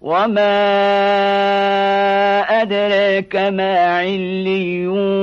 وما أدراك ما عليون